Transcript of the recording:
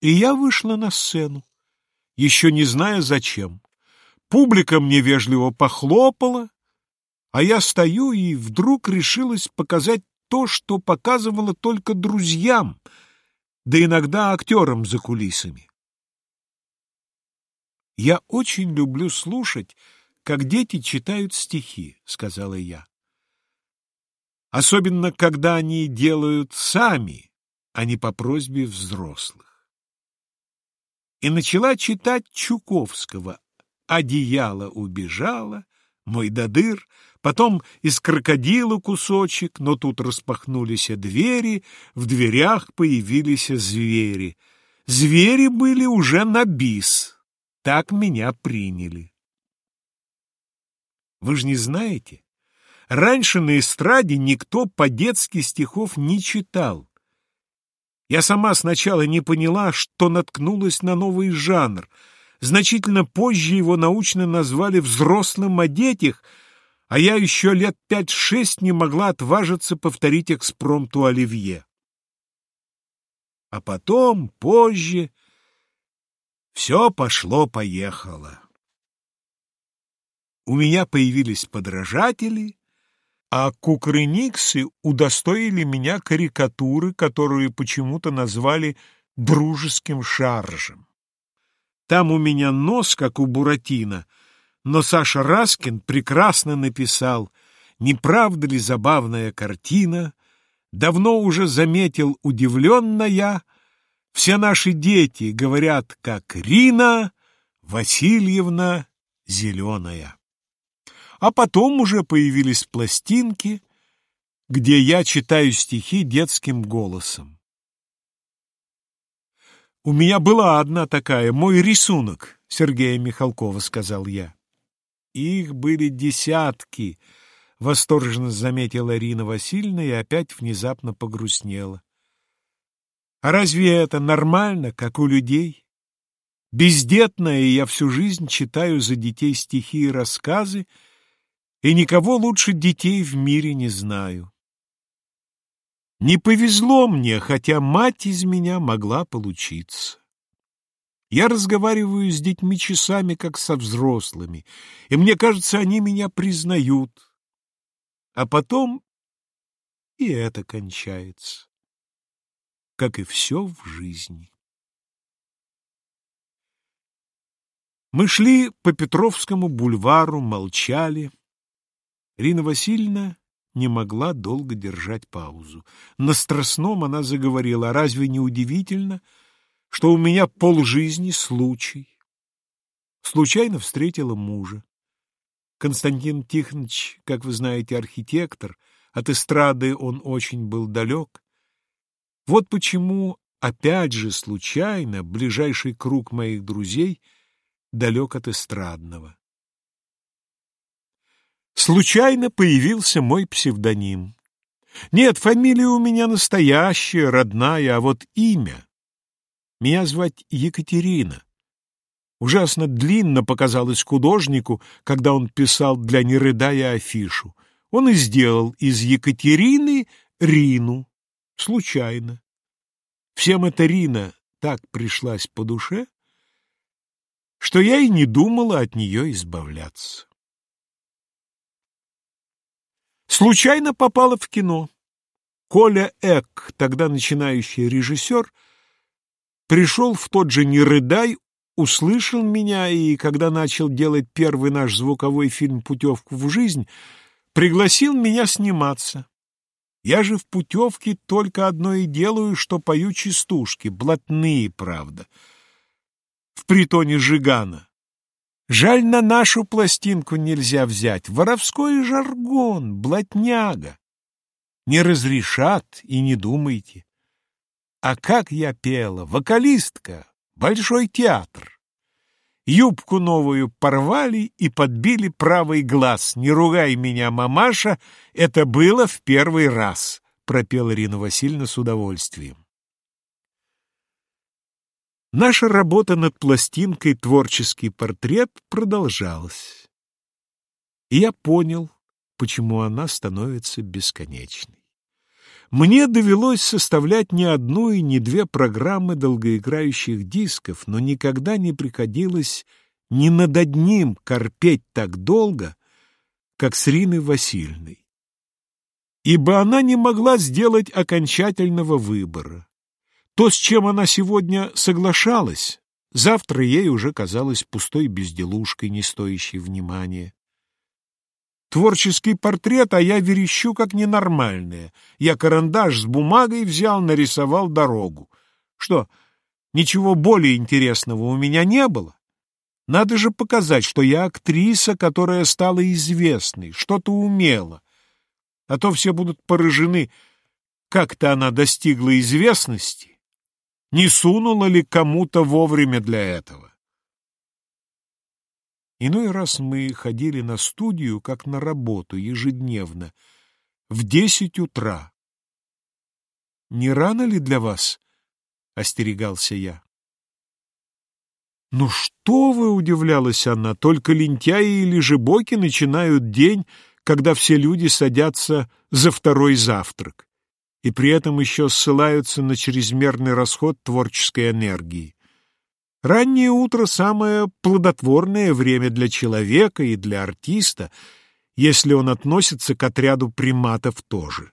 И я вышла на сцену, еще не зная зачем. Публика мне вежливо похлопала, а я стою и вдруг решилась показать то, что показывала только друзьям, да иногда актерам за кулисами. «Я очень люблю слушать, как дети читают стихи», — сказала я. «Особенно, когда они делают сами, а не по просьбе взрослых». И начала читать Чуковского «Одеяло убежало», «Мой додыр», потом из крокодила кусочек, но тут распахнулись двери, в дверях появились звери. Звери были уже на бис, так меня приняли. Вы же не знаете, раньше на эстраде никто по-детски стихов не читал. Я сама сначала не поняла, что наткнулась на новый жанр. Значительно позже его научно назвали «взрослым о детях», а я еще лет пять-шесть не могла отважиться повторить экспромту Оливье. А потом, позже, все пошло-поехало. У меня появились подражатели, а кукрыниксы удостоили меня карикатуры, которую почему-то назвали дружеским шаржем. Там у меня нос, как у Буратино, но Саша Раскин прекрасно написал «Не правда ли забавная картина?» Давно уже заметил удивленно я, Все наши дети говорят, как Рина Васильевна Зеленая. А потом уже появились пластинки, где я читаю стихи детским голосом. «У меня была одна такая, мой рисунок», — Сергея Михалкова сказал я. Их были десятки, — восторженно заметила Ирина Васильевна и опять внезапно погрустнела. А разве это нормально, как у людей? Бездетная я всю жизнь читаю за детей стихи и рассказы, и никого лучше детей в мире не знаю. Не повезло мне, хотя мать из меня могла получиться. Я разговариваю с детьми часами, как со взрослыми, и мне кажется, они меня признают. А потом и это кончается, как и все в жизни. Мы шли по Петровскому бульвару, молчали. Рина Васильевна не могла долго держать паузу. На Страстном она заговорила, а разве не удивительно, что у меня полжизни случай. Случайно встретила мужа. Константин Тихонович, как вы знаете, архитектор, от эстрады он очень был далек. Вот почему, опять же, случайно, ближайший круг моих друзей далек от эстрадного. Случайно появился мой псевдоним. Нет, фамилия у меня настоящая, родная, а вот имя меня звать Екатерина. Ужасно длинно показалось художнику, когда он писал для «Не рыдая» афишу. Он и сделал из Екатерины Рину. Случайно. Всем эта Рина так пришлась по душе, что я и не думала от нее избавляться. Случайно попала в кино. Коля Эк, тогда начинающий режиссер, — Пришел в тот же «Не рыдай», услышал меня, и, когда начал делать первый наш звуковой фильм «Путевку в жизнь», пригласил меня сниматься. Я же в путевке только одно и делаю, что пою частушки, блатные, правда, в притоне Жигана. Жаль, на нашу пластинку нельзя взять, воровской жаргон, блатняга. Не разрешат и не думайте. А как я пела! Вокалистка! Большой театр! Юбку новую порвали и подбили правый глаз. «Не ругай меня, мамаша, это было в первый раз», — пропела Ирина Васильевна с удовольствием. Наша работа над пластинкой «Творческий портрет» продолжалась. И я понял, почему она становится бесконечной. Мне довелось составлять не одну и не две программы долгоиграющих дисков, но никогда не приходилось ни над одним корпеть так долго, как с Риной Васильевной. Ибо она не могла сделать окончательного выбора. То, с чем она сегодня соглашалась, завтра ей уже казалось пустой безделушкой, не стоящей внимания. Творческий портрет, а я верещу как ненормальная. Я карандаш с бумагой взял, нарисовал дорогу. Что, ничего более интересного у меня не было? Надо же показать, что я актриса, которая стала известной, что-то умела. А то все будут поражены, как-то она достигла известности, не сунула ли кому-то вовремя для этого. Иной раз мы ходили на студию, как на работу, ежедневно, в десять утра. «Не рано ли для вас?» — остерегался я. «Ну что вы!» — удивлялась она. «Только лентяи или жебоки начинают день, когда все люди садятся за второй завтрак, и при этом еще ссылаются на чрезмерный расход творческой энергии. Раннее утро — самое плодотворное время для человека и для артиста, если он относится к отряду приматов тоже.